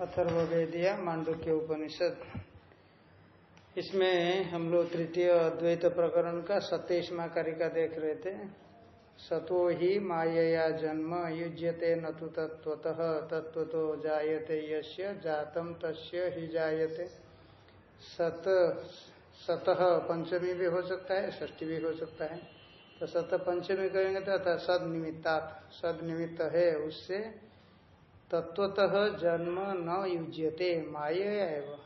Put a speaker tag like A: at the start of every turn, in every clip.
A: अथर्वेदिया मांडुक्य उपनिषद। इसमें हम लोग तृतीय अद्वैत प्रकरण का सत्यमा कारिका देख रहे थे। सतो ही मायया जन्म, युज्यते न तो तत्वतः तत्व तो जायते यश्य जातम तस्य ही जायते। सत सतह पंचमी भी हो सकता है, षष्ठी भी हो सकता है। तो सत पंचमी करेंगे तो सद निमित्ता सद निमित्त है उससे तत्वतः जन्म न युज्यते, माया एवं।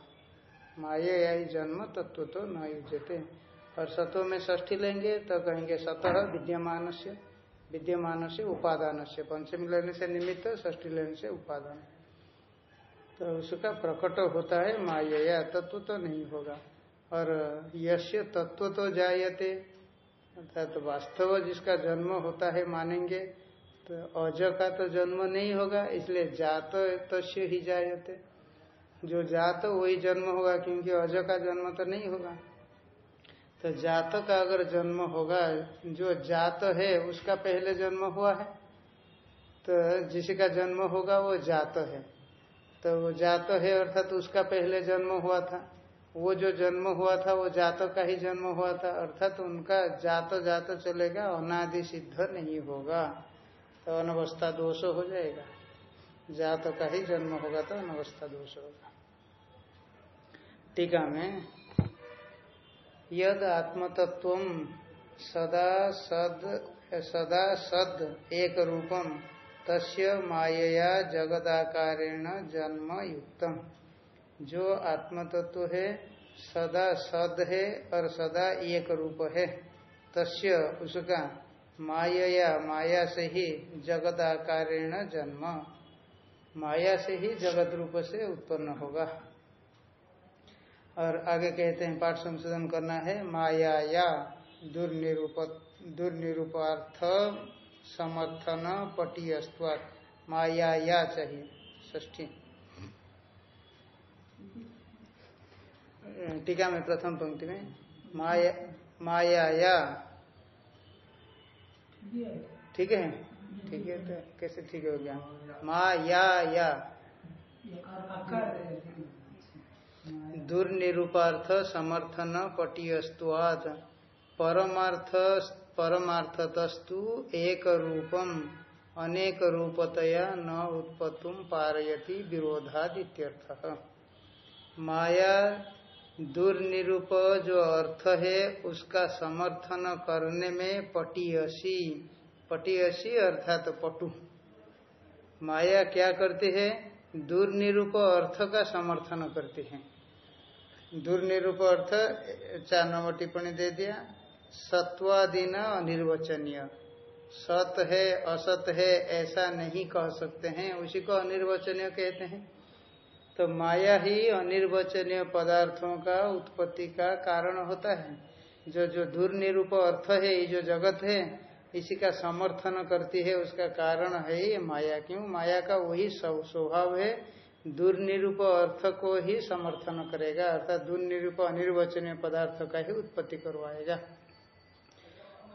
A: माया जन्म तत्व तो न युज्यते। और सत्व में ष्ठी लेंगे तो कहेंगे सतह विद्यमान से विद्यमान से उपादान से पंचमी लेने से निमित्त ष्ठी लेने से उपादान। तो उसका प्रकट होता है माया तत्व तो नहीं होगा। और यश तत्व तो जायते, अर्थात वास्तव जिसका जन्म होता है मानेंगे तो अज का तो जन्म नहीं होगा, इसलिए जात तस्य ही जायते। जो जात वही जन्म होगा, क्योंकि अज का जन्म तो नहीं होगा। तो जात का अगर जन्म होगा, जो जात है, उसका पहले जन्म हुआ है। तो जिसका जन्म होगा, वो जात है। तो वो जात है, अर्थात तो उसका पहले जन्म हुआ था। वो जो जन्म हुआ था, वो जात का ही जन्म हुआ था। अर्थात तो उनका जात जात चलेगा, अनादि सिद्ध नहीं होगा। तो अनवस्था दोष हो जाएगा। जात का ही जन्म होगा तो अनवस्था दोष होगा। टीका में, यद आत्मतत्व सदा सद सदा सद एक रूपम तस्य मायया जगदाकारेण जन्म युक्तम जो आत्मतत्व है, सदा सद है और सदा एक रूप है, तस्य उसका माया माया से ही जगत आकारेण जन्म। माया से ही जगत रूप से उत्पन्न होगा। और आगे कहते हैं, पाठ संशोधन करना है माया या दुर्निरूप, दुर्निरूपार्थ समर्थन पटीयस्वात माया या चाहिए ष्ठी टीका में प्रथम पंक्ति में, माया माया या ठीक है? ठीक है तो कैसे ठीक हो गया? माँ, या या। दुर्निरूपार्थ समर्थन पटीयस्तुआद परमार्थ, परमार्थतस्तु एक रूपम अनेक रूपतया न उत्पत्तुम पारयति विरोधादित्यर्थ। माया दुर्निरूप जो अर्थ है, उसका समर्थन करने में पटीयसी। पटीयसी अर्थात तो पटु। माया क्या करती है? दुर्निरूप अर्थ का समर्थन करती है। दुर्निरूप अर्थ, चार नंबर टिप्पणी दे दिया। सत्वादीन अनिर्वचनीय। सत है, असत है, ऐसा नहीं कह सकते हैं। उसी को अनिर्वचनीय कहते हैं। तो माया ही अनिर्वचनीय पदार्थों का उत्पत्ति का कारण होता है। जो जो दुर्निरूप अर्थ है, ये जो जगत है, इसी का समर्थन करती है, उसका कारण है ये माया। क्यों? माया का वही स्वभाव है। दुर्निरूप अर्थ को ही समर्थन करेगा, अर्थात दुर्निरूप अनिर्वचनीय पदार्थ का ही उत्पत्ति करवाएगा।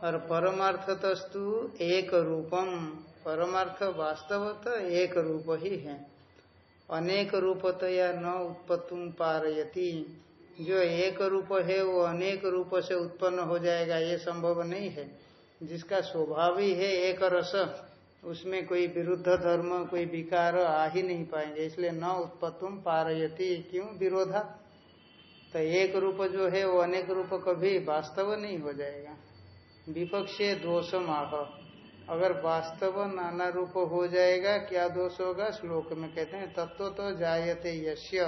A: और परमार्थ तस्तु एक रूपम परमार्थ वास्तव तो एक रूप ही है। अनेक रूपतया न उत्पत्तुम पारयति। जो एक रूप है, वो अनेक रूप से उत्पन्न हो जाएगा, ये संभव नहीं है। जिसका स्वभाव ही है एक रस, उसमें कोई विरुद्ध धर्म, कोई विकार आ ही नहीं पाएँगे। इसलिए न उत्पत्तुम पारयति। क्यों? विरोधा। तो एक रूप जो है, वो अनेक रूप कभी वास्तव नहीं हो जाएगा। विपक्षे दोष माह अगर वास्तव नाना रूप हो जाएगा, क्या दोष होगा? श्लोक में कहते हैं तत्व तो जायते यश्य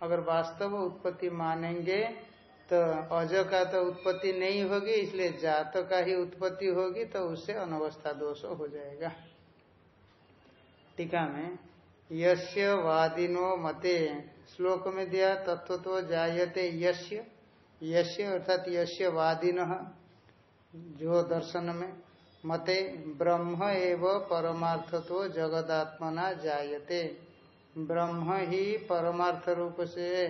A: अगर वास्तव उत्पत्ति मानेंगे तो अज का तो उत्पत्ति नहीं होगी, इसलिए जात का ही उत्पत्ति होगी तो उससे अनवस्था दोष हो जाएगा। टीका में यश्य वादिनो मते। श्लोक में दिया तत्व तो जायते यश्य यश्य अर्थात यश्य वादिन, जो दर्शन में। मते ब्रह्म एव परमार्थ तो जगदात्मना जायते। ब्रह्म ही परमार्थ रूप से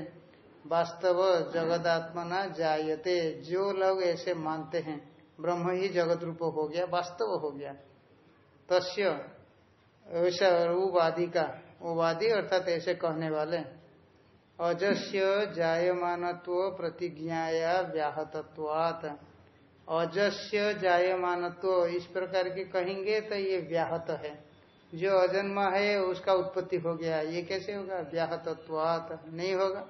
A: वास्तव जगदात्मना जायते। जो लोग ऐसे मानते हैं, ब्रह्म ही जगत रूप हो गया, वास्तव हो गया। तस्य रूपवादी का वो वादी अर्थात ऐसे कहने वाले, अजस्य जायमानत्व प्रतिज्ञाया व्याहतत्वात। अजस्य जायमानत्व। इस प्रकार के कहेंगे तो ये व्याहत है। जो अजन्मा है, उसका उत्पत्ति हो गया। ये कैसे होगा? व्याहतत्वात। नहीं होगा।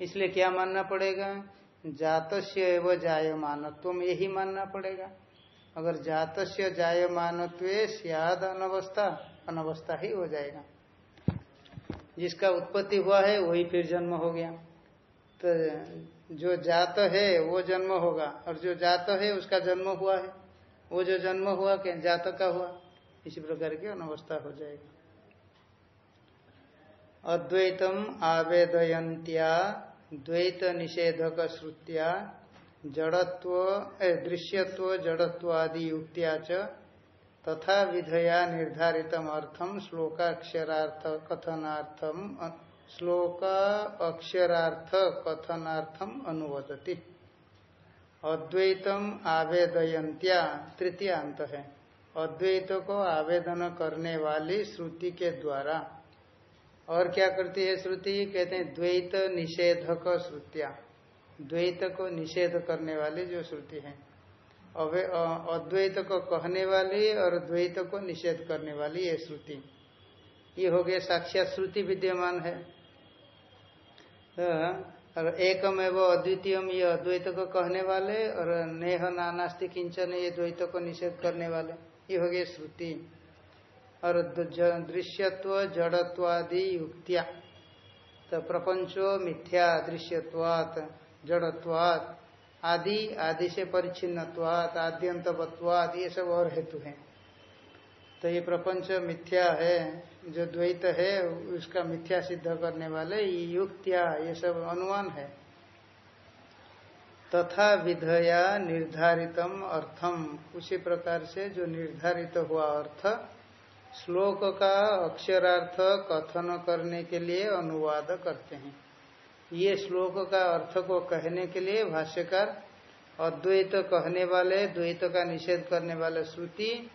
A: इसलिए क्या मानना पड़ेगा? जातस्य एवं जायमानत्व यही मानना पड़ेगा। अगर जातस्य जायमानत्व सियाद अनवस्था अनवस्था ही हो जाएगा। जिसका उत्पत्ति हुआ है, वही फिर जन्म हो गया। तो जो जात है, वो जन्म होगा। और जो जात है, उसका जन्म हुआ है। वो जो जन्म हुआ क्या जात का हुआ। इसी प्रकार की अनवस्था हो जाएगा। अद्वैतम आवेदयंत्या द्वैत निषेधक श्रुत्या जड़त्व दृश्यत्व, जड़त्व आदि युक्तिया च, तथा विधया निर्धारित अर्थम, श्लोकाक्षरार्थ, कथनार्थम श्लोक अक्षरार्थ कथनार्थम अनुवदति। अद्वैतम आवेदयंत्या तृतीयांत है। अद्वैत को आवेदन करने वाली श्रुति के द्वारा। और क्या करती है श्रुति? कहते हैं द्वैत निषेधक श्रुतिया। द्वैत को निषेध करने वाली जो श्रुति है। अद्वैत को कहने वाली और द्वैत को निषेध करने वाली ये श्रुति। ये हो गया साक्षात श्रुति विद्यमान है। और एकम एवं अद्वितीयम ये अद्वैत को कहने वाले और नेह नानास्ति किंचन ये द्वैत को निषेध करने वाले। ये हो गए श्रुति। और दृश्यत्व जड़त्वादि युक्तिया। तो प्रपंचो मिथ्या दृश्यत्वात, जड़त्वात, आदि आदि से परिच्छिन्नत्वात, आद्यंतवत्वात, ये सब और हेतु हैं। तो ये प्रपंच मिथ्या है, जो द्वैत है, उसका मिथ्या सिद्ध करने वाले युक्तिया, ये सब अनुमान है। तथा विधया निर्धारितम अर्थम। उसी प्रकार से जो निर्धारित हुआ अर्थ, श्लोक का अक्षरार्थ कथन करने के लिए अनुवाद करते हैं। ये श्लोक का अर्थ को कहने के लिए भाष्यकार, अद्वैत कहने वाले, द्वैत का निषेध करने वाले श्रुति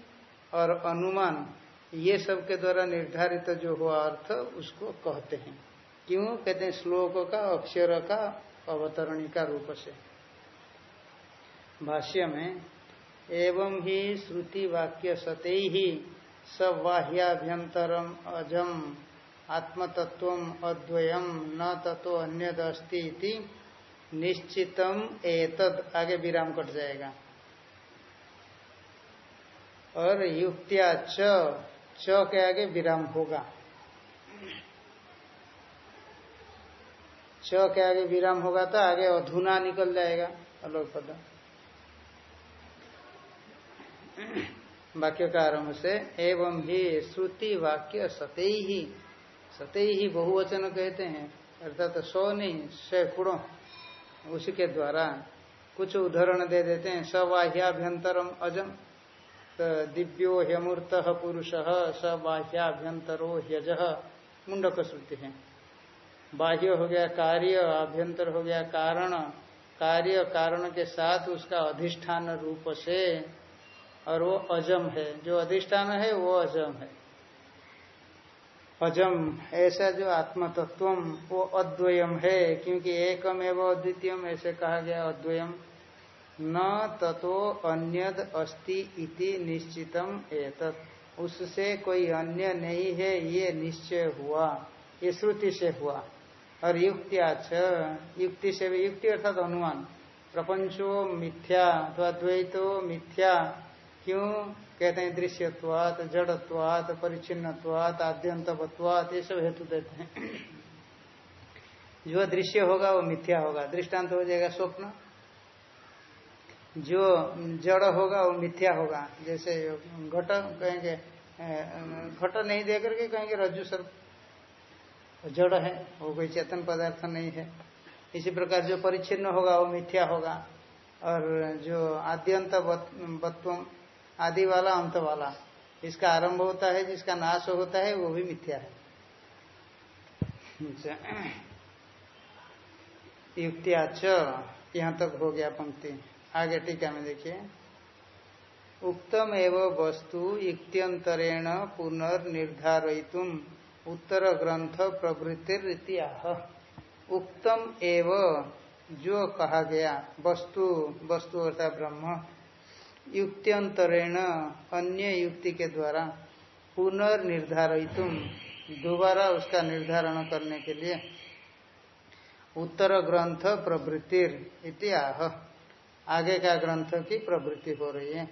A: और अनुमान, ये सब के द्वारा निर्धारित जो हुआ अर्थ, उसको कहते हैं। क्यों? कहते हैं श्लोक का, अक्षर का अवतरणिका रूप से। भाष्य में, एवं ही श्रुति वाक्य सते ही सबाह्याभ्यंतरम अजम आत्मतत्व अद्वयम, न तत्व अन्य अस्ति निश्चितम एतद। आगे विराम कट जाएगा। और युक्तिया च च के आगे विराम होगा। च के आगे विराम होगा तो आगे अधुना निकल जाएगा अलोक पद वाक्य का आरंभ से एवं ही श्रुति वाक्य सतई ही सतई ही बहुवचन कहते हैं, अर्थात तो सौ नहीं, सैकड़ों। उसी के द्वारा कुछ उदाहरण दे देते हैं, सवाह्याभ्यंतरम अजम। तो दिव्यो ह्यमूर्त पुरुष सबाह्याभ्यंतरो ह्यज। मुंडक श्रुति है। बाह्य हो गया कार्य, आभ्यंतर हो गया कारण। कार्य कारण के साथ उसका अधिष्ठान रूप से और वो अजम है। जो अधिष्ठान है, वो अजम है। अजम, ऐसा जो आत्म तत्व वो अद्वयम है, क्योंकि एकम एवं अद्वितीयम ऐसे कहा गया अद्वयम। न ततो अन्यद अस्ति इति निश्चितम एतत्। उससे कोई अन्य नहीं है, ये निश्चय हुआ। ये श्रुति से हुआ। और युक्त्याच युक्ति से भी, युक्ति अर्थात अनुमान। प्रपंचो मिथ्या अथवा द्वैतो मिथ्या, क्यों? कहते हैं दृश्यत्वात, जड़त्वात परिचिन्नत्वात आद्यंतवत्वात, ये सब हेतु देते हैं। जो दृश्य होगा वो मिथ्या होगा। दृष्टांत हो जाएगा स्वप्न। जो जड़ होगा, वो मिथ्या होगा। जैसे घट कहेंगे घट नहीं दे करके कहेंगे रज्जु सर्प जड़ है, वो कोई चेतन पदार्थ नहीं है। इसी प्रकार जो परिच्छिन्न होगा, वो मिथ्या होगा। और जो आद्यंत आदि वाला, अंत वाला इसका आरंभ होता है, जिसका नाश होता है, वो भी मिथ्या है। युक्तियाच यहाँ तक हो गया पंक्ति। आगे टीका में देखिए। उक्तम एवं वस्तु युक्त्यंतरेण पुनर्निर्धारित उत्तर ग्रंथ प्रवृत्ति आह। उक्तम एव जो कहा गया, वस्तु वस्तु अर्थात ब्रह्म, युक्त्यंतरेण अन्य युक्ति के द्वारा पुनर्निर्धारित दोबारा उसका निर्धारण करने के लिए उत्तर ग्रंथ प्रवृत्ति आह। आगे का ग्रंथ की प्रवृत्ति हो रही है।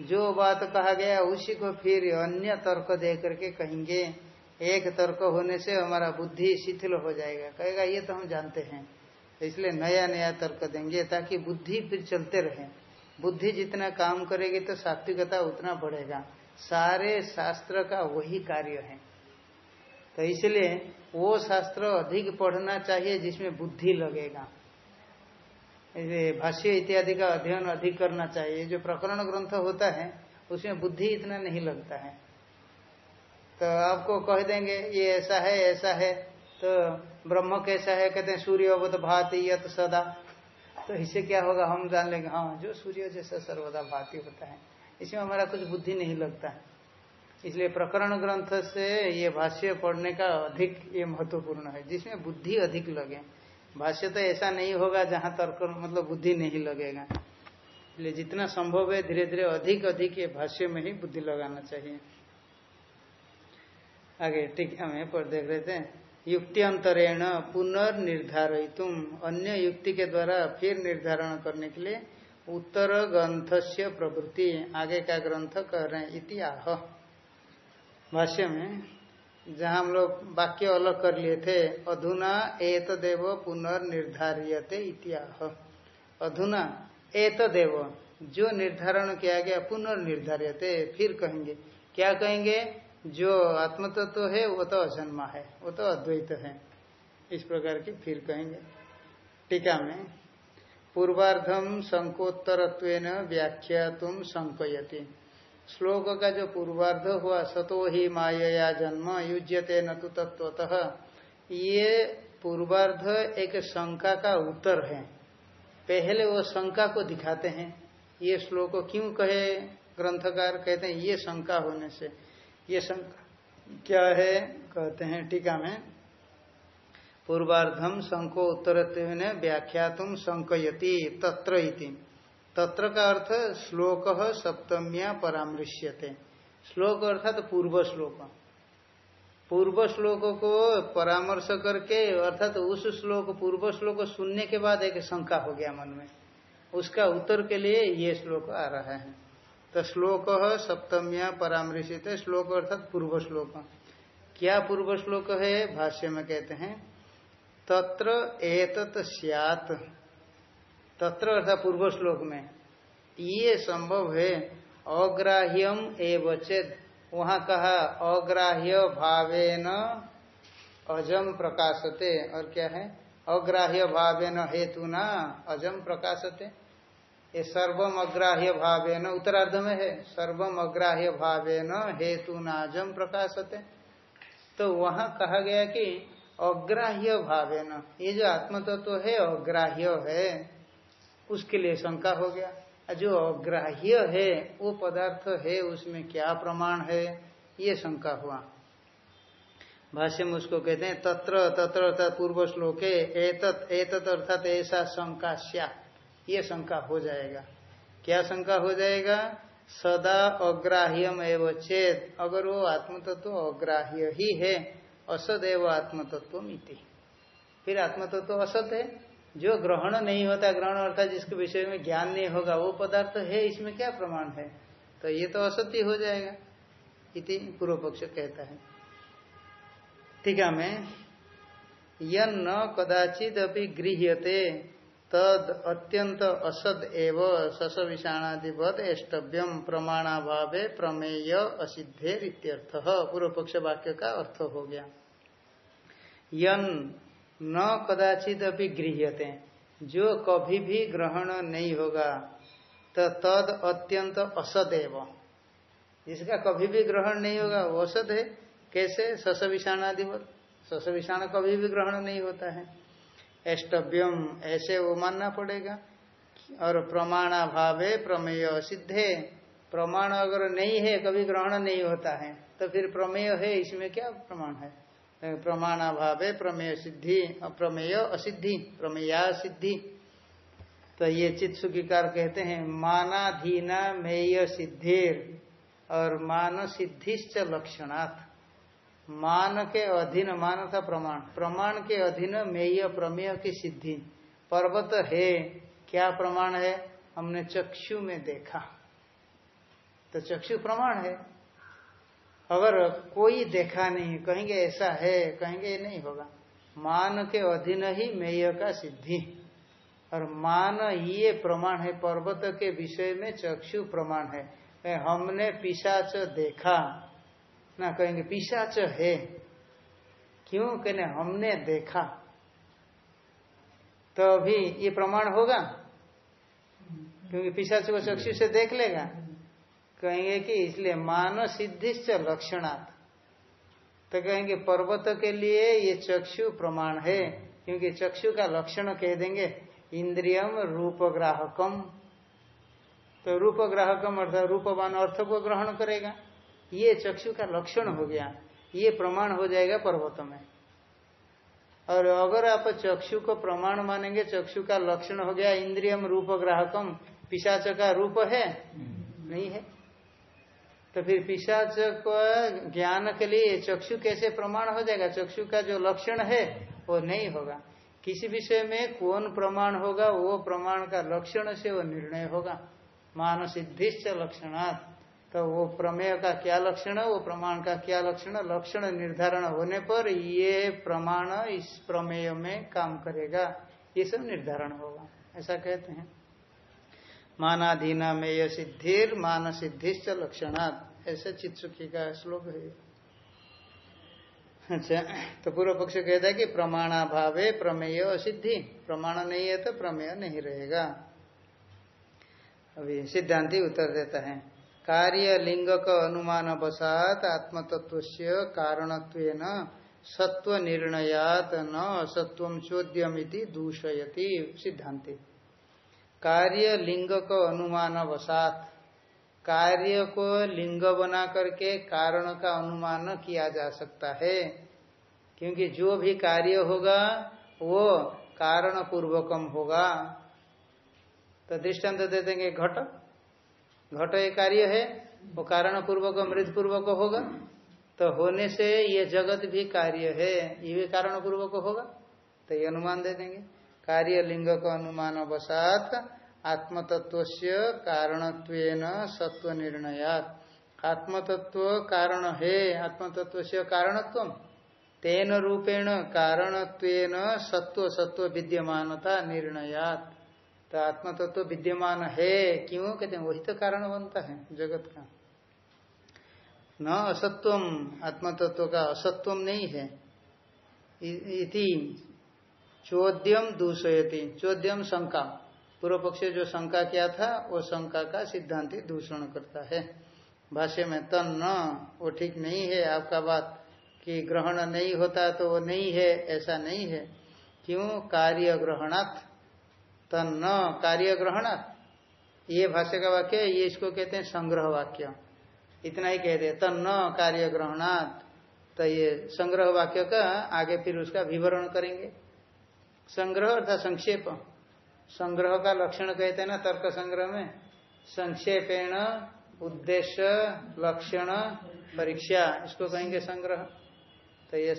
A: जो बात कहा गया, उसी को फिर अन्य तर्क दे करके कहेंगे। एक तर्क होने से हमारा बुद्धि शिथिल हो जाएगा। कहेगा, ये तो हम जानते हैं। इसलिए नया नया तर्क देंगे ताकि बुद्धि फिर चलते रहे। बुद्धि जितना काम करेगी तो सात्विकता उतना बढ़ेगा। सारे शास्त्र का वही कार्य है। तो इसलिए वो शास्त्र अधिक पढ़ना चाहिए जिसमें बुद्धि लगेगा। भाष्य इत्यादि का अध्ययन अधिक करना चाहिए। जो प्रकरण ग्रंथ होता है, उसमें बुद्धि इतना नहीं लगता है। तो आपको कह देंगे, ये ऐसा है ऐसा है तो ब्रह्म कैसा है? कहते हैं सूर्य अवत भाति यत सदा। तो इससे क्या होगा? हम जान लेंगे हाँ जो सूर्य जैसा सर्वदा भाति होता है, इसमें हमारा कुछ बुद्धि नहीं लगता है। इसलिए प्रकरण ग्रंथ से ये भाष्य पढ़ने का अधिक ये महत्वपूर्ण है, जिसमें बुद्धि अधिक लगे। भाष्य तो ऐसा नहीं होगा जहाँ तर्क मतलब बुद्धि नहीं लगेगा। इसलिए जितना संभव है धीरे धीरे अधिक अधिक ये भाष्य में ही बुद्धि लगाना चाहिए। आगे ठीक हमें पर देख रहे थे, युक्तियंतरेण पुनर्निर्धारित अन्य युक्ति के द्वारा फिर निर्धारण करने के लिए उत्तर ग्रंथ से प्रवृत्ति, आगे का ग्रंथ कह रहे हैं, इति आह। भाष्य में जहाँ हम लोग वाक्य अलग कर लिए थे, अधुना एतदेव पुनर्निर्धारियते इत्याह। अधुना एतदेव, जो निर्धारण किया गया, पुनर्निर्धारियते। फिर कहेंगे, क्या कहेंगे? जो आत्मतत्व तो है, वो तो अजन्मा है, वो तो अद्वैत है। इस प्रकार की फिर कहेंगे। टीका में पूर्वार्धम संकोत्तरत्व व्याख्या तुम संकयती। श्लोक का जो पूर्वार्ध हुआ, सतो ही माया जन्म, युज्यते न तो तत्वतः ये पूर्वार्ध एक शंका का उत्तर है। पहले वो शंका को दिखाते हैं। ये श्लोक क्यों कहे? ग्रंथकार कहते हैं, ये शंका होने से। ये शंका क्या है? कहते हैं, टीका में, पूर्वार्धम शंको उत्तर व्याख्या तुम संकयती तत्र तत्र का अर्थ श्लोक सप्तम्या परामृश्यते। श्लोक अर्थात तो पूर्व श्लोक। पूर्व श्लोक को परामर्श करके, अर्थात तो उस श्लोक, पूर्व श्लोक सुनने के बाद एक शंका हो गया मन में। उसका उत्तर के लिए ये श्लोक आ रहा है। तो श्लोक सप्तम्या परामृशित श्लोक अर्थात पूर्व श्लोक। क्या पूर्व श्लोक है? भाष्य में कहते हैं, तत्र एतत तत्र अर्थात पूर्व श्लोक में, ये संभव है, अग्राह्यम एव चेद। वहाँ कहा, अग्राह्य भावेन अजम प्रकाशते। और क्या है? अग्राह्य भावेन हेतु न अजम प्रकाशते। ये सर्वम अग्राह्य भावेन, उत्तरार्ध में है, सर्वम अग्राह्य भावेन हेतु नाजम प्रकाशते। तो वहाँ कहा गया कि अग्राह्य भावेन, ये जो आत्मतत्व तो है, अग्राह्य है। उसके लिए शंका हो गया। जो अग्राह्य है, वो पदार्थ है, उसमें क्या प्रमाण है, ये शंका हुआ। भाष्य में उसको कहते हैं, तत्र तत्र अर्थात पूर्व श्लोके एतत अर्थात ऐसा शंका श्या ये शंका हो जाएगा। क्या शंका हो जाएगा? सदा अग्राह्यम एवं चेत। अगर वो आत्मतत्व अग्राह्य ही है, असदैव आत्मतत्व मिति फिर आत्मतत्व असत है? जो ग्रहण नहीं होता, ग्रहण अर्थात जिसके विषय में ज्ञान नहीं होगा, वो पदार्थ है, इसमें क्या प्रमाण है? तो ये तो असत्य हो जाएगा, इति पूर्व पक्ष कहता है। ठीक है मैं यन न कदाचित अभी गृह्यते, तद अत्यंत असद एव सस विषाणादिवत एष्टव्यम प्रमाणाभावे प्रमेय असिद्धे इत्यर्थ पूर्व पक्ष वाक्य का अर्थ हो गया। यन न कदाचित अभी गृह्यते। जो कभी भी ग्रहण नहीं होगा तो तद अत्यंत असदैव। जिसका कभी भी ग्रहण नहीं होगा, वो असद है। कैसे? सस विषाण आदि सस विषाण कभी भी ग्रहण नहीं होता है। एष्टव्यम ऐसे वो मानना पड़ेगा। और प्रमाणाभावे प्रमेय सिद्धे। प्रमाण अगर नहीं है, कभी ग्रहण नहीं होता है तो फिर प्रमेय है, इसमें क्या प्रमाण है? प्रमाणाभाव प्रमेय सिद्धि, प्रमेय असिद्धि, प्रमेया सिद्धि। तो ये चित सुखीकार कहते हैं, मानाधीना मेय सिद्धिर और मान सिद्धिश्च लक्षणार्थ मान के अधीन, मान था प्रमाण। प्रमाण के अधीन मेय, प्रमेय की सिद्धि। पर्वत है, क्या प्रमाण है? हमने चक्षु में देखा। तो चक्षु प्रमाण है। अगर कोई देखा नहीं, कहेंगे ऐसा है, कहेंगे नहीं होगा। मान के अधीन ही मेय का सिद्धि। और मान ये प्रमाण है, पर्वत के विषय में चक्षु प्रमाण है। हमने पिशाच देखा। ना, कहेंगे पिशाच है। क्यों? कहने, हमने देखा। तो अभी ये प्रमाण होगा? क्योंकि पिशाच को चक्षु से देख लेगा। कहेंगे कि इसलिए मान सिद्धिश्च लक्षणात् तो कहेंगे पर्वत के लिए ये चक्षु प्रमाण है क्योंकि चक्षु का लक्षण कह देंगे इंद्रियम रूप ग्राहकम तो रूप ग्राहकम अर्थात रूपवान अर्थ को ग्रहण करेगा। ये चक्षु का लक्षण हो गया ये प्रमाण हो जाएगा पर्वत में। और अगर आप चक्षु को प्रमाण मानेंगे चक्षु का लक्षण हो गया इंद्रियम रूप ग्राहकम पिशाच का रूप है? नहीं है। तो फिर पिशाच को ज्ञान के लिए चक्षु कैसे प्रमाण हो जाएगा? चक्षु का जो लक्षण है, वो नहीं होगा। किसी विषय में कौन प्रमाण होगा, वो प्रमाण का लक्षण से वो निर्णय होगा। मान सिद्धिश्च लक्षणार्थ तो वो प्रमेय का क्या लक्षण है वो प्रमाण का क्या लक्षण? है लक्षण निर्धारण होने पर ये प्रमाण इस प्रमेय में काम करेगा। ये सब निर्धारण होगा। ऐसा कहते हैं। मानाधीना मेय सिद्धिर मान सिद्धिश्च लक्षणात्। ऐसे चित्सुखी का श्लोक है अच्छा तो पूर्व पक्ष कहता है कि प्रमाणाभावे प्रमेय असिद्धि प्रमाण नहीं है तो प्रमेय नहीं रहेगा। अभी सिद्धांति उत्तर देता है। कार्य लिंग का अनुमान वसात आत्मतत्व से कारणत्व सत्व निर्णयात न असत्व चोद्यमिति दूषयति सिद्धांति। कार्य लिंग को अनुमान वसात कार्य को लिंग बना करके कारण का अनुमान किया जा सकता है। क्योंकि जो भी कार्य होगा, वो कारण पूर्वकम होगा। तो दृष्टांत दे देंगे घट। घट एक कार्य है, वो कारण पूर्वक मृत पूर्वक होगा। तो होने से ये जगत भी कार्य है, ये भी कारण पूर्वक होगा। तो ये अनुमान दे देंगे। कार्य लिंग का अनुमान अवसात आत्मतत्व से कारणत्व सत्व निर्णयात आत्मतत्व कारण है आत्मतत्व से कारणत्व। तेन रूपेण कारणत्व सत्व सत्व विद्यमानता निर्णयात। तो आत्म तत्व तो विद्यमान है क्यों कहते हैं? वही तो कारण बनता है जगत का। न असत्वम आत्म तत्व का असत्वम नहीं है। इति चौद्यम दूषयति। चौद्यम शंका। पूर्व पक्ष जो शंका किया था, वो शंका का सिद्धांति दूषण करता है। भाष्य में, तन न, वो ठीक नहीं है आपका बात, कि ग्रहण नहीं होता तो वो नहीं है, ऐसा नहीं है। क्यों? कार्य ग्रहणात् तन्न कार्य ग्रहणात् ये भाष्य का वाक्य है, ये इसको कहते हैं संग्रह वाक्य इतना ही कहते हैं न कार्य ग्रहणात् तो ये संग्रह वाक्य का आगे फिर उसका विवरण करेंगे। संग्रह अर्थात संक्षेप। संग्रह का लक्षण कहते हैं ना तर्क संग्रह में। संक्षेपेण, उद्देश्य, लक्षण, परीक्षा, इसको कहेंगे संग्रह। तो ये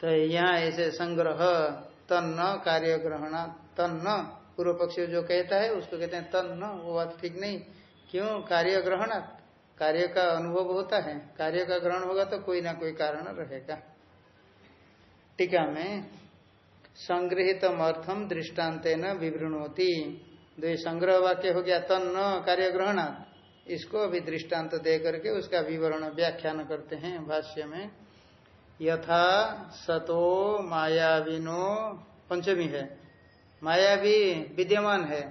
A: तो यहाँ ऐसे संग्रह, तन्न कार्य ग्रहण तन्न, पूर्व पक्ष जो कहता है, उसको कहते हैं तन्न, वो बात ठीक नहीं। क्यों? कार्य ग्रहण कार्य का अनुभव होता है। कार्य का ग्रहण होगा तो कोई ना कोई कारण रहेगा। टीका में संग्रहित अर्थम दृष्टांत न विवृणोती दो संग्रह वाक्य हो गया तन्न कार्य ग्रहणात्। इसको अभी दृष्टांत दे करके उसका विवरण व्याख्यान करते हैं भाष्य में। यथा सतो मायाविनो पंचमी है। मायावी विद्यमान है।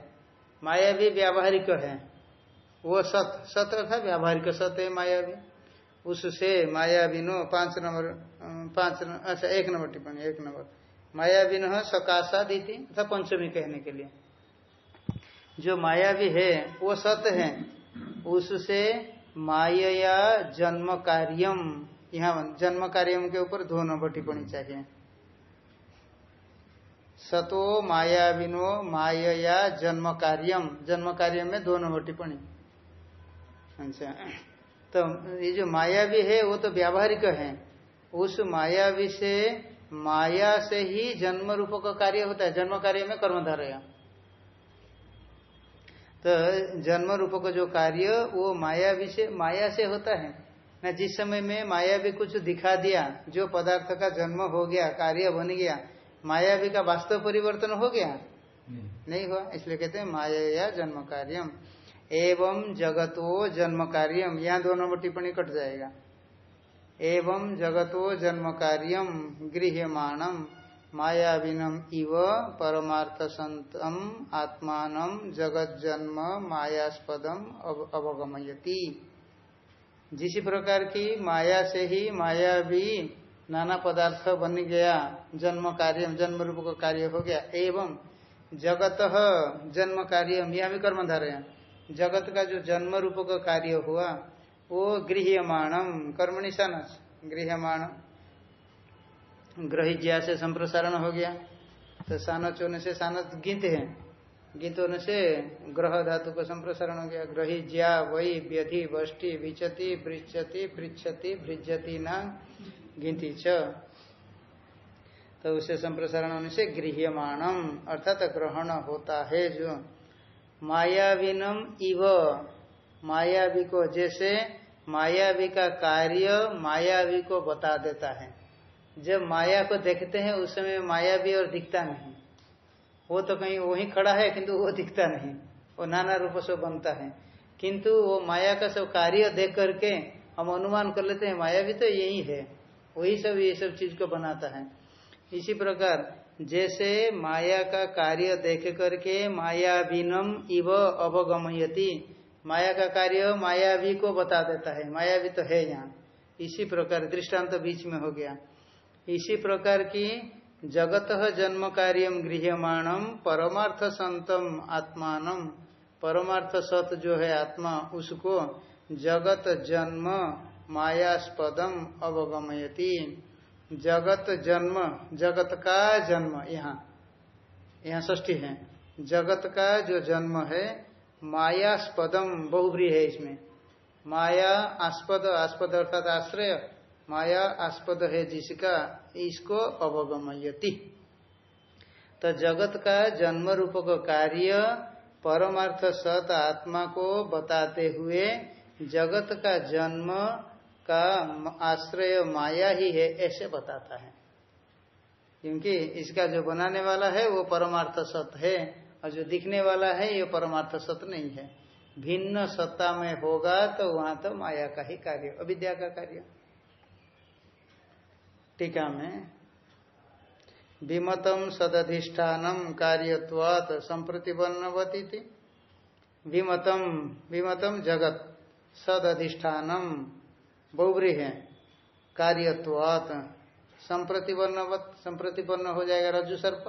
A: मायावी व्यावहारिक है। वो सत सत था व्यावहारिक, सत है मायावी। उससे मायाविनो पाँच नंबर पाँच अच्छा एक नंबर टिप्पणी, एक नंबर। मायाविनो सकाशा दी थी पंचमी कहने के लिए? जो माया भी है, वो सत है। उससे माया जन्म कार्यम यहाँ जन्म कार्यम के ऊपर दो नंबर टिप्पणी चाहिए। सतो मायाविनो माया जन्म कार्यम जन्म कार्य में दो नंबर टिप्पणी। अच्छा तो ये जो मायावी है, वो तो व्यावहारिक है। उस मायावी से माया से ही जन्म रूप का कार्य होता है जन्म कार्य में कर्मधारय तो जन्म रूप का जो कार्य वो माया से माया से होता है। ना जिस समय में माया भी कुछ दिखा दिया जो पदार्थ का जन्म हो गया कार्य बन गया माया भी का वास्तव परिवर्तन हो गया। नहीं, नहीं हुआ इसलिए कहते हैं माया या जन्म कार्यम। एवं जगतो जन्म कार्यम। यहाँ दोनों में टिप्पणी कट जाएगा। एवं जगतो जन्म कार्यम गृह्यमाणम मायाविनम इव संतम आत्मान जगत जन्म मायास्पदम अवगमयती। जिस प्रकार की माया से ही माया भी नाना पदार्थ बन गया, जन्म कार्य, जन्म रूप का कार्य हो गया, एवं जगत जन्म कार्य, यह भी कर्मधार है जगत का जो जन्म रूप का कार्य हुआ वो गृह्यमाणम कर्मणि सानस गृह्यमाण। ग्रहिज्ञा से संप्रसारण हो गया। तो सानच होने से सानच गिनते हैं। गीत होने से ग्रह धातु का संप्रसारण हो गया। ग्रहिज्ञा वही व्यधि, वष्टि, विचति पृछति पृछति भृजति न गिनती च। तो उसे संप्रसारण होने से गृह्यमाणम अर्थात ग्रहण होता है जो। मायाविनम इव, मायावी को जैसे मायावी का कार्य मायावी को बता देता है। जब माया को देखते हैं, उस समय मायावी और दिखता नहीं। वो तो कहीं वही खड़ा है, किंतु वो दिखता नहीं। वो नाना रूप से बनता है। किंतु वो माया का सब कार्य देख करके हम अनुमान कर लेते हैं माया भी तो यही है। वही सब, ये सब चीज़ को बनाता है। इसी प्रकार जैसे माया का कार्य देख करके माया बिनम इव अवगमयती माया का कार्य मायावी को बता देता है। मायावी तो है यहाँ। इसी प्रकार दृष्टांत तो बीच में हो गया। इसी प्रकार की जगत जन्म कार्यम गृहमाणम परमार्थ संतम आत्मान परमार्थ सत जो है आत्मा, उसको जगत जन्म मायास्पदम अवगमयती। जगत जन्म, जगत का जन्म यहाँ। यहाँ ष्ठी है। जगत का जो जन्म है मायास्पदम बहुब्री है इसमें। माया आस्पद आस्पद अर्थात आश्रय, माया आस्पद है जिसका इसको अवगमयति। तो जगत का जन्म रूप का कार्य परमार्थ सत आत्मा को बताते हुए जगत का जन्म का आश्रय माया ही है, ऐसे बताता है। क्योंकि इसका जो बनाने वाला है, वो परमार्थ सत है। और जो दिखने वाला है, ये परमार्थ सत नहीं है। भिन्न सत्ता में होगा तो वहाँ तो माया का ही कार्य, अविद्या का कार्य। टीका में, विमतम सदधिष्ठानम कार्यवात संप्रतिपन्नवती थी विमतम विमतम जगत सदधिष्ठानम बहुबरी है। कार्यवात संप्रतिपन्नवत, संप्रतिपन्न हो जाएगा रज्जु सर्प।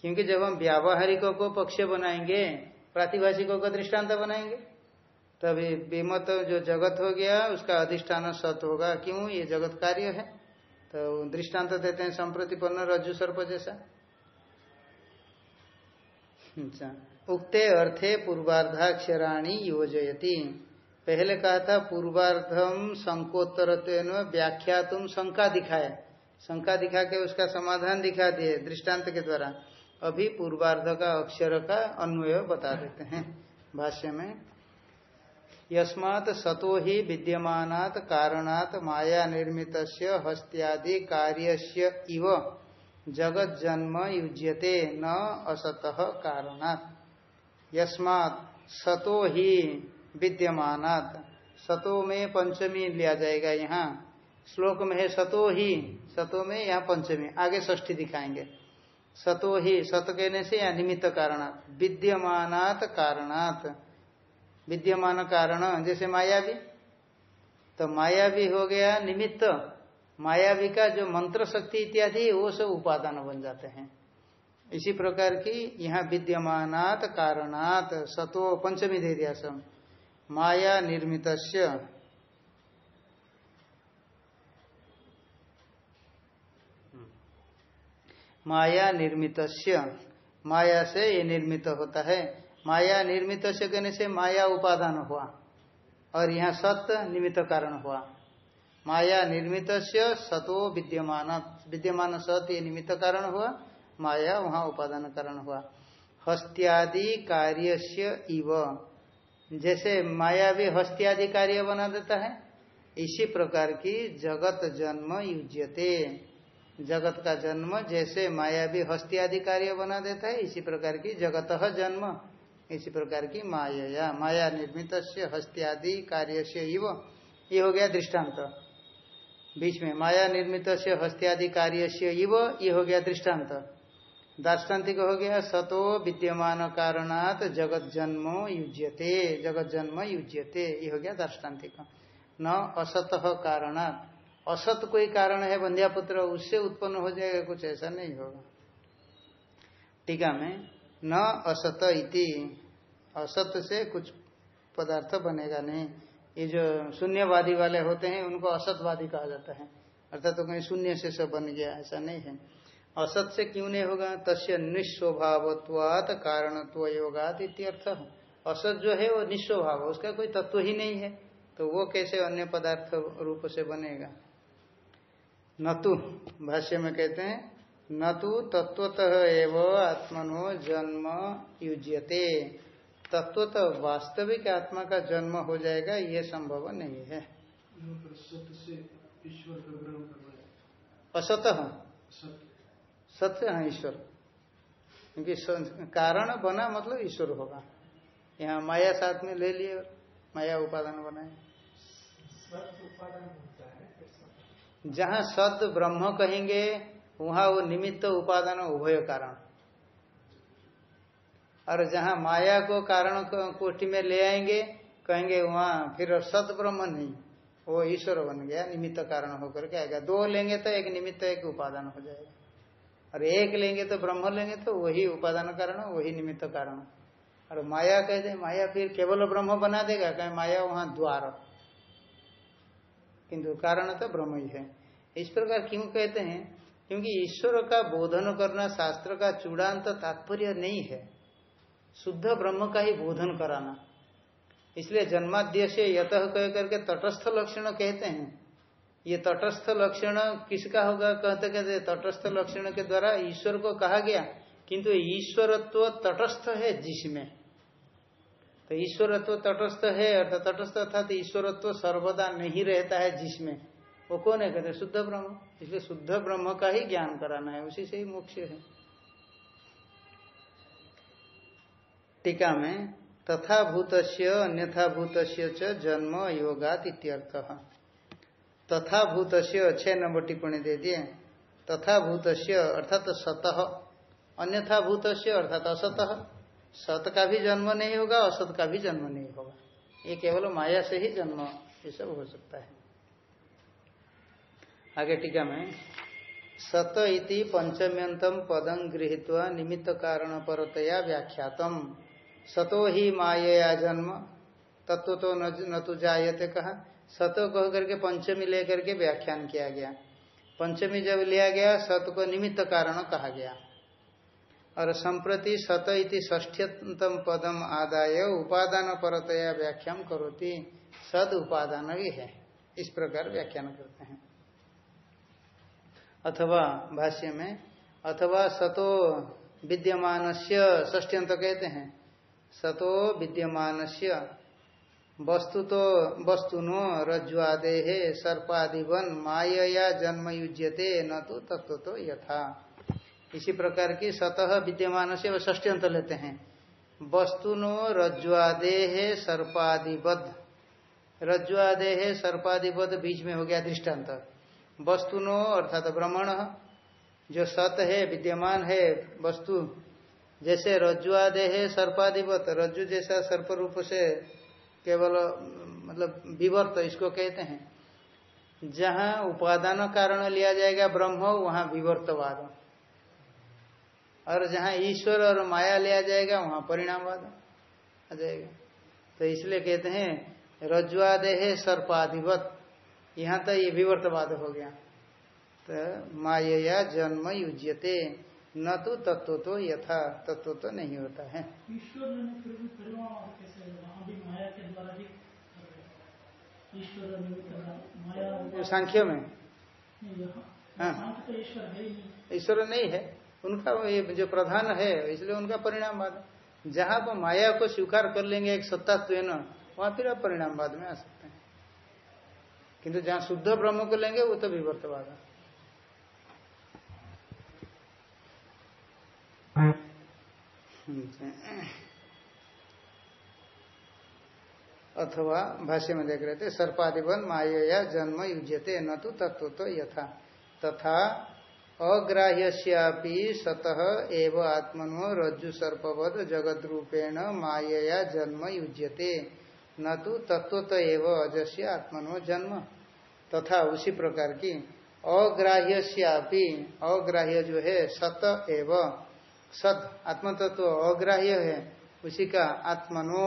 A: क्योंकि जब हम व्यावहारिकों को पक्ष बनाएँगे, प्रातिभाषिकों का दृष्टांत बनाएँगे, तभी विमत जो जगत हो गया, उसका अधिष्ठान सत होगा। क्यों? ये जगत कार्य है। तो दृष्टांत देते हैं संप्रतिपन्न रज्जु सर्प जैसा। अच्छा। उक्ते अर्थे पूर्वार्धाक्षराणी योजयती। पहले कहा था पूर्वार्धम संकोत्तर व्याख्या तुम शंका दिखाए। शंका दिखा के उसका समाधान दिखा दिए दृष्टांत के द्वारा। अभी पूर्वार्ध का अक्षर का अन्वय बता देते हैं भाष्य में। यस्मात् सतो ही विद्यमानात कारणात माया निर्मित हस्त्यादि कार्यस्य इव जगत जन्म युज्यते न असत कारणात। यस्मात् सतो ही विद्यमानात। सतो में पंचमी लिया जाएगा यहाँ। श्लोक में है सतो ही। सतो में यहाँ पंचमी। आगे ष्ठी दिखाएँगे। सतो ही सत कहने से या निमित्त कारणात, विद्यमानात कारणात। विद्यमान कारण, जैसे मायावी तो मायावी हो गया निमित्त। मायावी का जो मंत्र शक्ति इत्यादि, वो सब उपादान बन जाते हैं। इसी प्रकार की यहाँ विद्यमानात कारणात, सतो पंचमी दिया माया निर्मित माया निर्मित माया से ये निर्मित होता है। माया निर्मित से कहने से माया उपादान हुआ और यहाँ सत्य निमित्त कारण हुआ। माया निर्मित से सतो विद्यमान। विद्यमान सत ये निमित्त कारण हुआ। माया वहाँ उपादान कारण हुआ। हस्त्यादि कार्य इव। जैसे माया भी हस्त्यादि कार्य बना देता है, इसी प्रकार की जगत जन्म युज्यते। जगत का जन्म, जैसे माया भी हस्त्यादि कार्य बना देता है, इसी प्रकार की जगत जन्म, इसी प्रकार की माया माया निर्मित हस्त्यादि कार्य से इव, ये हो गया दृष्टांत। बीच में माया निर्मित से हस्त्यादि कार्य से इव, ये हो गया दृष्टांत। दार्ष्टान्तिक हो गया सतो विद्यमान कारणात जगत जन्म युज्यते, जगत जन्म युज्यते, ये हो गया दार्ष्टान्तिक। न असत कारणात। असत कोई कारण है, बंध्यापुत्र, उससे उत्पन्न हो जाएगा, कुछ ऐसा नहीं होगा। टीका में, न असत इति, असत से कुछ पदार्थ बनेगा नहीं। ये जो शून्यवादी वाले होते हैं, उनको असतवादी कहा जाता है। अर्थात तो कहीं शून्य से सब बन गया, ऐसा नहीं है। असत से क्यों नहीं होगा? तस्य निस्वभावत्वात कारणत्व योगात इत्यर्थ असत जो है, वो निस्वभाव उसका कोई तत्व ही नहीं है। तो वो कैसे अन्य पदार्थ रूप से बनेगा? नतु भाष्य में कहते हैं नतु तत्वतः एव आत्मनो जन्म युज्यते। तत्वतः वास्तविक आत्मा का जन्म हो जाएगा ये संभव नहीं है। असत। सत्य। है ईश्वर। क्योंकि कारण बना मतलब ईश्वर होगा। यहाँ माया साथ में ले लिए माया उपादान बनाए। जहाँ सद ब्रह्म कहेंगे, वहाँ वो निमित्त उपादान उभय कारण। और जहाँ माया को कारण कोटि में ले आएँगे, कहेंगे वहाँ फिर सत ब्रह्म नहीं, वो ईश्वर बन गया, निमित्त कारण होकर के आएगा दो लेंगे तो एक निमित्त, एक उपादान हो जाएगा। और एक लेंगे तो ब्रह्म लेंगे तो वही उपादान कारण, वही निमित्त कारण। और माया कहते माया फिर केवल ब्रह्म बना देगा, कहे माया वहाँ द्वार। किंतु कारण तो ब्रह्म ही। है इस प्रकार क्यों कहते हैं? क्योंकि ईश्वर का बोधन करना शास्त्र का चूड़ांत तात्पर्य नहीं है। शुद्ध ब्रह्म का ही बोधन कराना। इसलिए जन्माद्य से यत कह करके तटस्थ लक्षण कहते हैं। ये तटस्थ लक्षण किसका होगा? कहते कहते तटस्थ लक्षण के द्वारा ईश्वर को कहा गया, किंतु ईश्वरत्व तटस्थ है जिसमें। तो ईश्वरत्व तटस्थ है अर्थात तटस्थ अर्थात ईश्वरत्व सर्वदा नहीं रहता है जिसमें। वो कौन है? कहते शुद्ध ब्रह्म। इसलिए शुद्ध ब्रह्म का ही ज्ञान कराना है उसी से ही मोक्ष है। टीका में तथा भूत अन्यथा भूत जन्म योगात इत्यर्थ। तथा भूत छह नंबर टिप्पणी दे दिए। तथा भूत अर्थात सतह अन्यथा भूत अर्थात असत। सत का भी जन्म नहीं होगा, असत का भी जन्म नहीं होगा। ये केवल माया से ही जन्म, ये सब हो सकता है। आगे टीका में, सत इति पंचम्यंतम पदं गृहित निमित्त कारण परतया व्याख्यातम। सतो ही माया जन्म तत्व तो न तो जायते कहा। सतो कह करके पंचमी लेकर के व्याख्यान किया गया। पंचमी जब लिया गया, सत को निमित्त कारण कहा गया। और संप्रति सत इति ष्ठ्यतम पदम आदाय उपादान परतया व्याख्या करोति। सद उपादान ही है। इस प्रकार व्याख्यान करते हैं। अथवा भाष्य में, अथवा सतो विद्यमान ष्ठ्यंत कहते हैं। सतो विद्यमान वस्तु तो वस्तुनो, रज्ज्वादे, सर्पादिवन माया जन्म युज्यते न तो तत्व तो यथा। इसी प्रकार की सतह विद्यमान से ष्टी अंत लेते हैं। वस्तुनो रज्ज्वादे है सर्पादिबद्ध है सर्पादिबद्ध बीच में हो गया दृष्टांत। वस्तुनो अर्थात ब्रह्मण, जो सत है, विद्यमान है, वस्तु, जैसे रज्जुआदे है सर्पाधिपत रज्जु जैसा सर्प रूप से केवल मतलब विवर्त, इसको कहते हैं। जहाँ उपादान कारण लिया जाएगा ब्रह्म, वहाँ विवर्तवाद। और जहाँ ईश्वर और माया लिया जाएगा वहाँ परिणामवाद आ जाएगा। तो इसलिए कहते हैं रज्वादे है सर्पाधिपत यहाँ तो ये विवर्तवाद हो गया। तो माया जन्म युज्यते न तो तत्व तो यथा तत्व तो नहीं होता है। सांख्य में? हाँ। ईश्वर नहीं है। उनका ये जो प्रधान है, इसलिए उनका परिणाम बाद। जहाँ पर माया को स्वीकार कर लेंगे, एक सत्तात्व वहाँ फिर आप परिणाम बाद में आ सकते हैं। किंतु जहाँ शुद्ध ब्रह्म को लेंगे, वो तो विवर्तवाद है। अथवा भाष्य में देख रहे थे सर्पाधिपन माया जन्म युजते न तो तत्व तो यथा। तथा अग्राह्य सतह एव आत्मनो रज्जु सर्पवद जगद रूपेण माया जन्म युज्यते। न तो तत्व तो एव अजस्य आत्मनो जन्म। तथा उसी प्रकार की अग्राह्य अग्राह्य जो है, सत एव। सत आत्म तत्व अग्राह्य है, उसी का आत्मनो,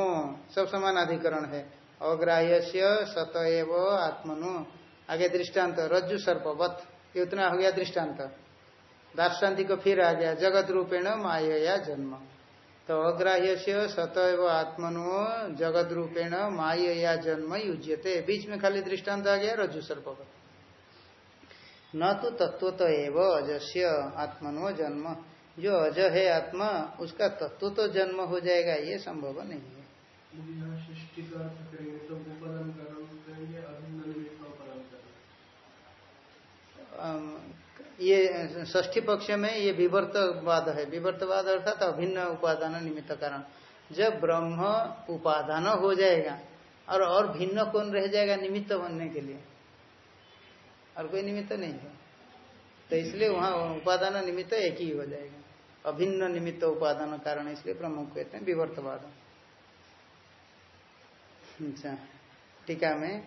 A: सब समान अधिकरण है। अग्राह्य सत एव आत्मनो। आगे दृष्टांत रज्जु सर्पवत ये उतना हो गया दृष्टांत। दार्शांति को फिर आ गया, जगत रूपेण माया जन्म। तो अग्राह्य से सतव आत्मनो जगत रूपेण माया जन्म युज्यते। बीच में खाली दृष्टांत आ गया, रज्जु सर्पवत न तो तत्व तो एवं अजस्य आत्मनो जन्म। जो अज है आत्मा, उसका तत्व तो जन्म हो जाएगा, ये संभव नहीं है। ये ष्ठी पक्ष में ये विवर्तवाद है। विवर्तवाद अर्थात अभिन्न उपादान निमित्त कारण। जब ब्रह्म उपादान हो जाएगा, और और भिन्न कौन रह जाएगा निमित्त बनने के लिए? और कोई निमित्त नहीं है। तो इसलिए वहाँ उपादान निमित्त एक ही हो जाएगा। अभिन्न निमित्त उपादान कारण इसलिए ब्रह्म कहते हैं विवर्तवाद। अच्छा टीका में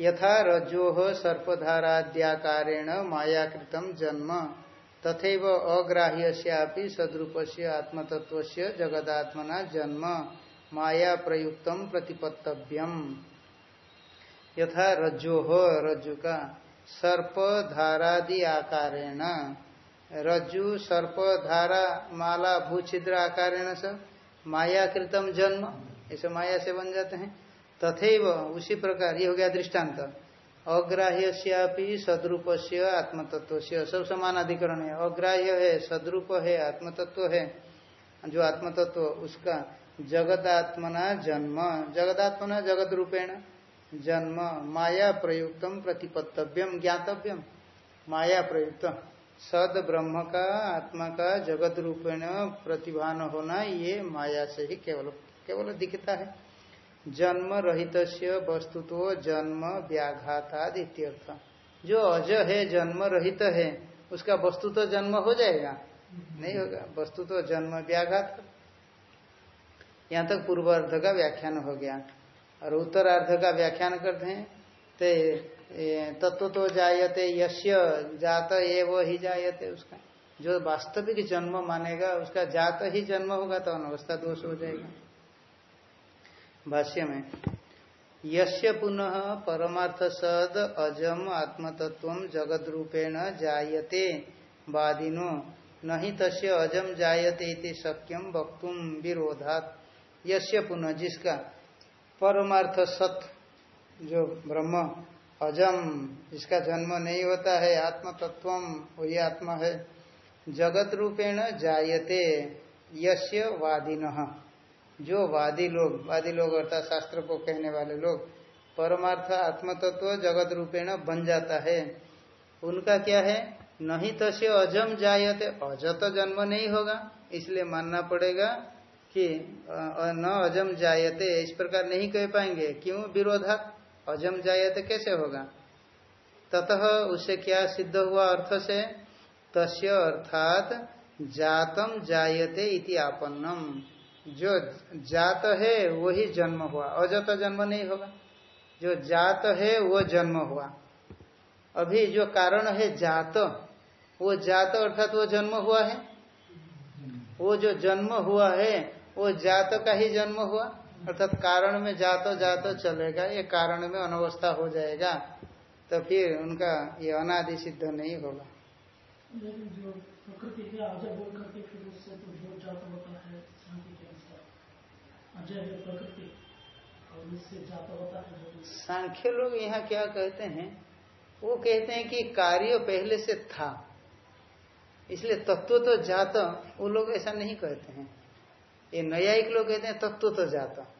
A: यथा रज्जो सर्पधाराद्याकारेण मायाकृतम जन्म। तथैव अग्राह्य सदरूप से आत्मतत्व जगदात्मना जन्म। माया प्रयुक्त प्रतिपत्तव्यम। यथा रज्जो रज्जु का सर्पधारादि आकारेण रज्जु सर्प धारा माला भूछिद्र आकारेण से माया कृतम जन्म। ऐसे माया से बन जाते हैं। तथेव उसी प्रकार, ये हो गया दृष्टांत। अग्राह्य सदरूप से आत्मतत्व से सब समान अधिकरण है। अग्राह्य है, सदरूप है आत्मतत्व है। जो आत्मतत्व उसका जगदात्मना जन्म। जगदात्मना जगत रूपेण जन्म, माया प्रयुक्तम प्रतिपत्तव्यम, ज्ञातव्यम। माया प्रयुक्त। सद ब्रह्म का, आत्मा का जगत रूपेण प्रतिभान होना, ये माया से ही केवल केवल दिखता है। जन्म रहित वस्तु तो जन्म व्याघाता इत्यर्थ जो अज है जन्म रहित है, उसका वस्तु तो जन्म हो जाएगा। नहीं होगा। वस्तु तो जन्म व्याघात। यहाँ तक पूर्वार्ध का व्याख्यान हो गया। और उत्तरार्ध का व्याख्यान करते हैं। तो तत्व तो जायते यश्य जात ये वो ही जायते उसका। जो वास्तविक जन्म मानेगा, उसका जात ही जन्म होगा तो अनवस्था दोष हो जाएगा। भाष्य में यश्य पुनः परमार्थ सद अजम आत्मतत्व जगद रूपेण जायते। वादिनो नहीं तस्य अजम जायते इति शक्यम वक्तुम विरोधात। यश्य पुनः, जिसका परमार्थ सत जो ब्रह्म, अजम, जिसका जन्म नहीं होता है आत्म तत्व वही आत्मा है जगत रूपेण जायते। यश्य वादिन। जो वादी लोग वादी लोग अर्थात शास्त्र को कहने वाले लोग, परमार्थ आत्म तत्व जगत रूपेण बन जाता है। उनका क्या है? नहीं तस्य अजम जायते, अज तो जन्म नहीं होगा, इसलिए मानना पड़ेगा कि न अजम जायते, इस प्रकार नहीं कह पाएँगे। क्यों? विरोधा, अजम जाए तो कैसे होगा? ततः उसे क्या सिद्ध हुआ अर्थ से? तस्य अर्थात जातम जायते इति आपन्नम। जो जात है, वही जन्म हुआ। अजत जन्म नहीं होगा। जो जात है, वो जन्म हुआ। अभी जो कारण है जात, वो जात अर्थात वो जन्म हुआ है? वो जो जन्म हुआ है, वो जात का ही जन्म हुआ? अर्थात कारण में जातो जातो चलेगा, ये कारण में अनवस्था हो जाएगा तो फिर उनका ये अनादि सिद्ध नहीं होगा
B: जो प्रकृति के अजय बोल करके फिर उससे तो जो जाता होता है शांति के
A: सांख्य लोग यहाँ क्या कहते हैं, वो कहते हैं कि कार्य पहले से था। इसलिए तत्व तो जाता, वो लोग ऐसा नहीं कहते हैं। ये न्यायिक लोग कहते हैं, तत्व तो जाता।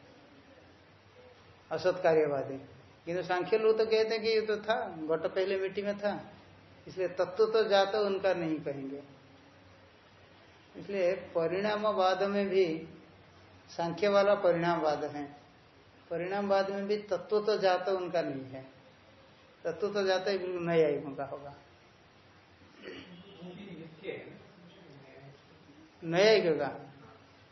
A: असत कार्यवादी। किंतु सांख्य लोग तो कहते हैं कि ये तो था, घट पहले मिट्टी में था। इसलिए तत्व तो जाता, उनका नहीं कहेंगे। इसलिए परिणामवाद में भी सांख्य वाला परिणामवाद है। परिणामवाद में भी तत्व तो जाता उनका नहीं है। तत्व तो जाता है बिल्कुल नया ही उनका होगा। नया ही होगा।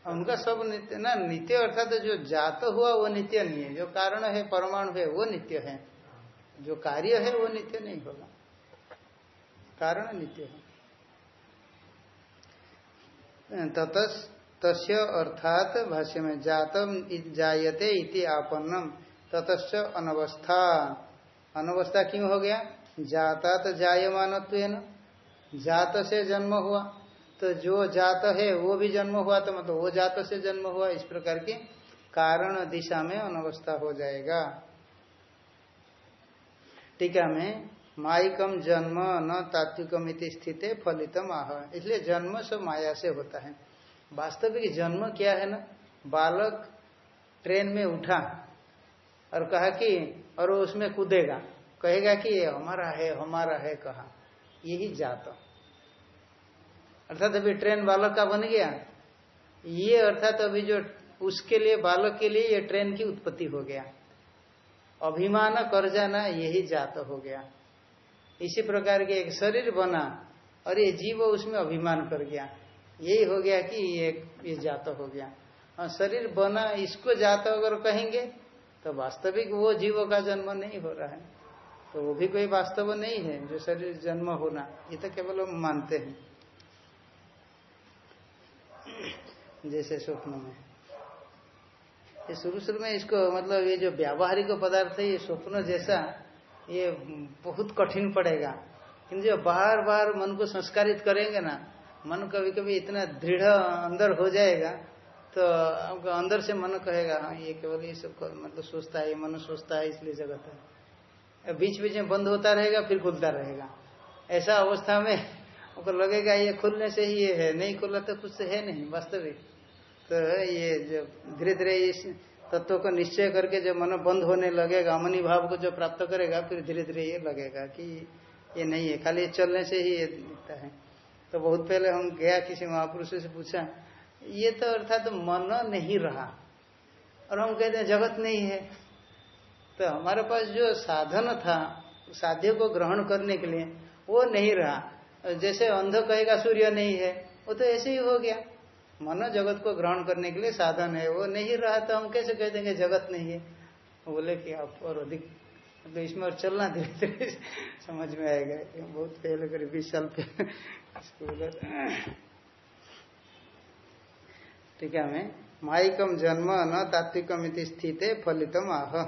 A: उनका सब नित्य, ना, नित्य अर्थात जो जात हुआ वो नित्य नहीं है। जो कारण है, परमाणु है, वो नित्य है। जो कार्य है, वो नित्य नहीं होगा। कारण नित्य है। तस्य अर्थात भाष्य में, जातम जायते इति आपन्नम। ततश्च अनवस्था। अनवस्था क्यों हो गया? जाता तो जायमान जात से जन्म हुआ। तो जो जात है, वो भी जन्म हुआ तो मतलब वो जात से जन्म हुआ, इस प्रकार की कारण दिशा में अनवस्था हो जाएगा। टीका में माइकम जन्म न तात्विकम इति स्थित फलितम आह। इसलिए जन्म सब माया से होता है। वास्तविक जन्म क्या है ना? बालक ट्रेन में उठा और कहा कि, और उसमें कूदेगा। कहेगा कि, ये हमारा है हमारा है, कहा। यही जात। अर्थात अभी ट्रेन बालक का बन गया। ये अर्थात अभी जो उसके लिए, बालक के लिए ये ट्रेन की उत्पत्ति हो गया। अभिमान कर जाना, यही जात हो गया। इसी प्रकार के एक शरीर बना और ये जीव उसमें अभिमान कर गया। यही हो गया कि ये ये जात हो गया। और शरीर बना, इसको जात अगर कहेंगे तो वास्तविक वो जीवों का जन्म नहीं हो रहा है। तो वो भी कोई वास्तव नहीं है, जो शरीर जन्म होना। ये तो केवल हम मानते हैं। जैसे स्वप्न में। ये शुरू शुरू में इसको मतलब ये जो व्यावहारिक पदार्थ है, ये स्वप्न जैसा, ये बहुत कठिन पड़ेगा। जो बार बार मन को संस्कारित करेंगे ना मन कभी कभी इतना दृढ़ अंदर हो जाएगा तो आपका अंदर से मन कहेगा हाँ ये केवल ये सब मतलब सोचता है मन सोचता है, इसलिए जगत है। बीच बीच में बंद होता रहेगा, फिर खुलता रहेगा। ऐसा अवस्था में उनको लगेगा, ये खुलने से ही ये है, नहीं खुला तो कुछ है नहीं, वास्तविक। तो ये जब धीरे धीरे इस तत्व को निश्चय करके जब मन बंद होने लगेगा, अमनी भाव को जो प्राप्त करेगा, फिर धीरे धीरे ये लगेगा कि ये नहीं है, खाली चलने से ही ये दिखता है। तो बहुत पहले हम गया किसी महापुरुष से पूछा, ये तो अर्थात तो मन नहीं रहा। और हम कहते हैं, जगत नहीं है। तो हमारे पास जो साधन था, साध्य को ग्रहण करने के लिए, वो नहीं रहा। जैसे अंध कहेगा, सूर्य नहीं है, वो तो ऐसे ही हो गया। मन जगत को ग्रहण करने के लिए साधन है, वो नहीं रहा तो हम कैसे कह देंगे, जगत नहीं है? बोले कि, आप और अधिक मतलब इसमें और चलना धीरे धीरे समझ में आएगा बहुत पहले करीब बीस साल पहले ठीक है मैं माइकम जन्म न तात्विकम स्थित, फलितम आह।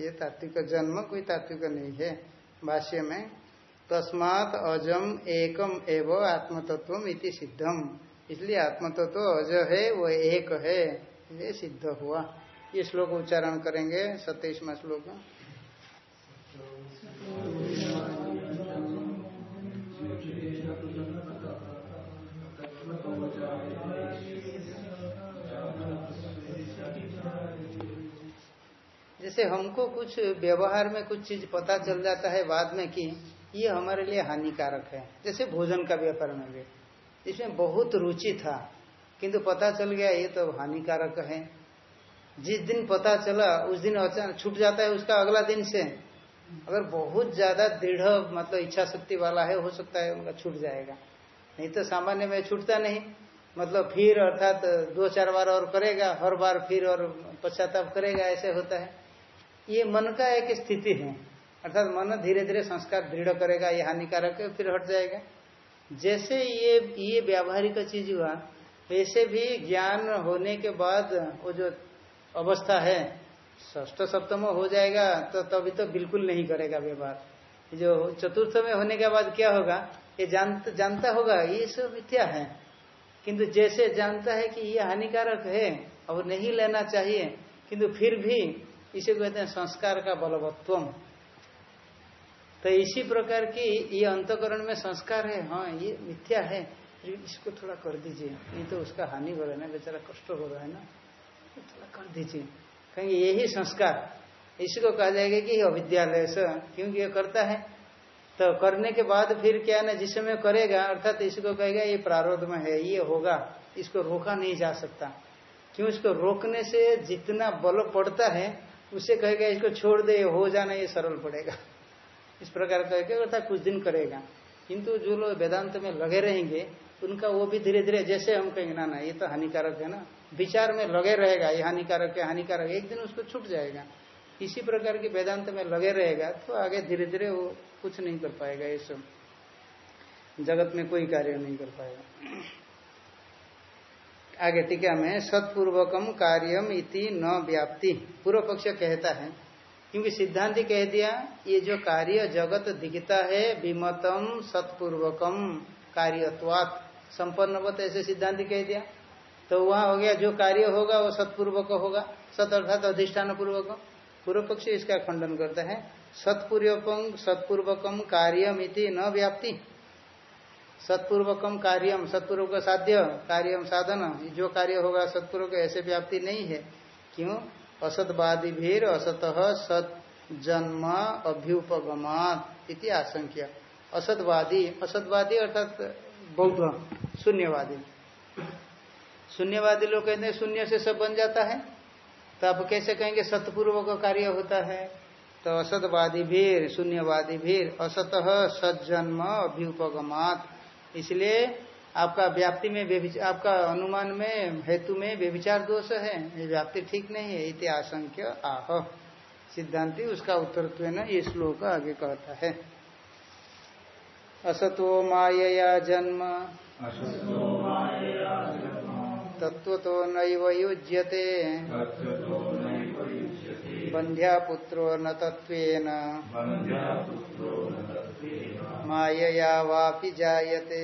A: ये तात्विक जन्म, कोई तात्विक नहीं है। भाष्य में, तस्मात अजम एकम एव आत्मतत्व इति सिद्धम। इसलिए आत्मतत्व तो अज है, वो एक है। ये सिद्ध हुआ। ये श्लोक उच्चारण करेंगे, सत्ताईसवा श्लोक। जैसे हमको कुछ व्यवहार में कुछ चीज़ पता चल जाता है बाद में कि ये हमारे लिए हानिकारक है। जैसे भोजन का व्यापार में भी। इसमें बहुत रुचि था, किंतु पता चल गया ये तो हानिकारक है। जिस दिन पता चला, उस दिन अचानक छूट जाता है उसका अगला दिन से। अगर बहुत ज़्यादा दृढ़ मतलब इच्छा शक्ति वाला है, हो सकता है उनका छूट जाएगा। नहीं तो सामान्य में छूटता नहीं। मतलब फिर अर्थात दो चार बार और करेगा, हर बार फिर और पश्चाताप करेगा, ऐसे होता है। ये मन का एक स्थिति है। अर्थात मन धीरे धीरे संस्कार दृढ़ करेगा ये हानिकारक है फिर हट जाएगा। जैसे ये ये व्यावहारिक चीज़ हुआ वैसे भी ज्ञान होने के बाद वो जो अवस्था है ष्ठ सप्तम हो जाएगा तो तभी तो बिल्कुल नहीं करेगा व्यवहार। जो चतुर्थ में होने के बाद क्या होगा? ये जान, जानता होगा ये सब मिथ्या है। किंतु जैसे जानता है कि ये हानिकारक है और नहीं लेना चाहिए किंतु फिर भी इसे कहते हैं संस्कार का बलवत्वम। तो इसी प्रकार की ये अंतकरण में संस्कार है। हाँ ये मिथ्या है। इसको थोड़ा कर दीजिए। नहीं तो उसका हानि हो रहा है ना, बेचारा कष्ट हो रहा है ना। तो थोड़ा कर दीजिए। कहेंगे, यही संस्कार। इसको कहा जाएगा कि अविद्यालय से, क्योंकि ये करता है। तो करने के बाद फिर क्या ना, जिस समय करेगा, अर्थात तो इसको कहेगा, ये प्रारोध में है, ये होगा। इसको रोका नहीं जा सकता। क्यों? इसको रोकने से जितना बल पड़ता है उसे कहेगा इसको छोड़ दे, हो जाना, ये सरल पड़ेगा। इस प्रकार कहेगा अर्थात कुछ दिन करेगा। किंतु जो लोग वेदांत में लगे रहेंगे, उनका वो भी धीरे धीरे जैसे हम कहेंगे, ना ना, ये तो हानिकारक है ना। विचार में लगे रहेगा, ये हानिकारक है, हानिकारक एक दिन उसको छूट जाएगा। इसी प्रकार के वेदांत में लगे रहेगा तो आगे धीरे धीरे वो कुछ नहीं कर पाएगा, ये सब। जगत में कोई कार्य नहीं कर पाएगा। आगे टीका में सत्पूर्वकम कार्यम इति न व्याप्ति। पूर्व पक्ष कहता है, क्योंकि सिद्धांति कह दिया, ये जो कार्य जगत दिखता है, विमतम सत्पूर्वकम कार्यत्वात। संपन्नवत ऐसे सिद्धांत कह दिया। तो वहाँ हो गया, जो कार्य होगा, वो सत्पूर्वक होगा। सत अर्थात अधिष्ठान पूर्वक पूर्व पक्ष इसका खंडन करता है सत्पूर्वकम सत्पूर्वकम कार्यम इति न व्याप्ति। सत्पूर्वकम कार्यम, सत्पूर्वक साध्य, कार्यम साधन जो कार्य होगा सत्पूर्व सत्पूर्वक, ऐसे व्याप्ति नहीं है। क्यों? असतवादी भीर असत सत जन्म अभ्युपगमात इति आशंक्य। असतवादी असतवादी अर्थात बौद्ध, शून्यवादी। शून्यवादी लोग कहते हैं, शून्य से सब बन जाता है। तो आप कैसे कहेंगे सतपूर्व का कार्य होता है? तो असतवादी भीर शून्यवादी भीर असत सज्जन्म अभ्युपगमात। इसलिए आपका व्याप्ति में आपका अनुमान में हेतु में व्यभिचार दोष है ये व्याप्ति ठीक नहीं है इति आशंक्य आह। सिद्धांति उसका उत्तरत्व न ये श्लोक आगे कहता है। असतो मायया जन्म। तत्व तो नैव युज्यते। बंध्या पुत्रो न तत्वेन मायया वापि जायते।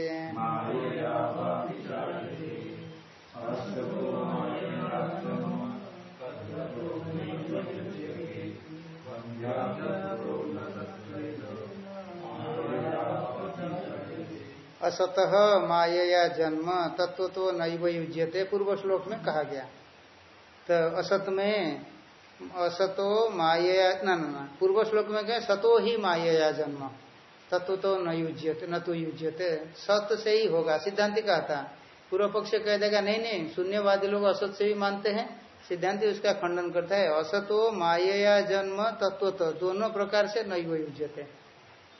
A: असतः माया जन्म तत्व तो नैव युज्यते पूर्व श्लोक में कहा गया। तो असत में असतो माया न न पूर्व श्लोक में क्या सतो ही माया जन्म। तत्व तो न युज्यते, न तो युज्यते। सत से ही होगा, सिद्धांति कहता पूर्व पक्ष कह देगा, नहीं नहीं, शून्यवादी लोग असत से भी मानते हैं। सिद्धांति उसका खंडन करता है, असतो माया जन्म तत्व तो दोनों प्रकार से नहीं युज्यते।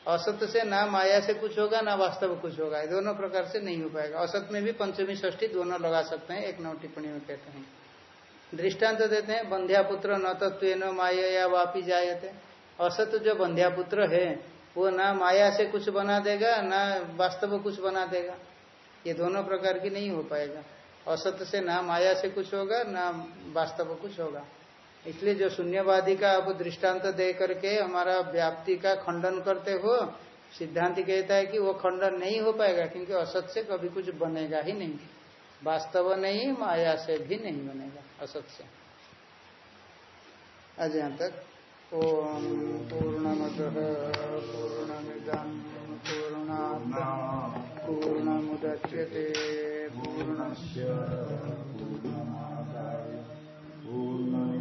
A: असत से ना माया से कुछ होगा, ना वास्तव कुछ होगा दोनों प्रकार से नहीं हो पाएगा। असत में भी पंचमी षष्ठी दोनों लगा सकते हैं, एक नौ टिप्पणी में कहते हैं। दृष्टांत तो देते हैं बंध्यापुत्र न तत्व न माया या वापी जायते। असत जो बंध्यापुत्र है, वो ना माया से कुछ बना देगा, ना वास्तव कुछ बना देगा। ये दोनों प्रकार की नहीं हो पाएगा। असत से ना माया से कुछ होगा, ना वास्तव कुछ होगा। इसलिए जो शून्यवादी का आप दृष्टांत तो दे करके हमारा व्याप्ति का खंडन करते हो, सिद्धांत कहता है कि वो खंडन नहीं हो पाएगा, क्योंकि असत से कभी कुछ बनेगा ही नहीं। वास्तव नहीं माया से भी नहीं बनेगा, असत से। आज यहाँ तक, ओम पूर्ण पूर्णमद पूर्ण पूर्णा पूर्णमुदच्यते। पूर्णस्य पूर्ण पूर्ण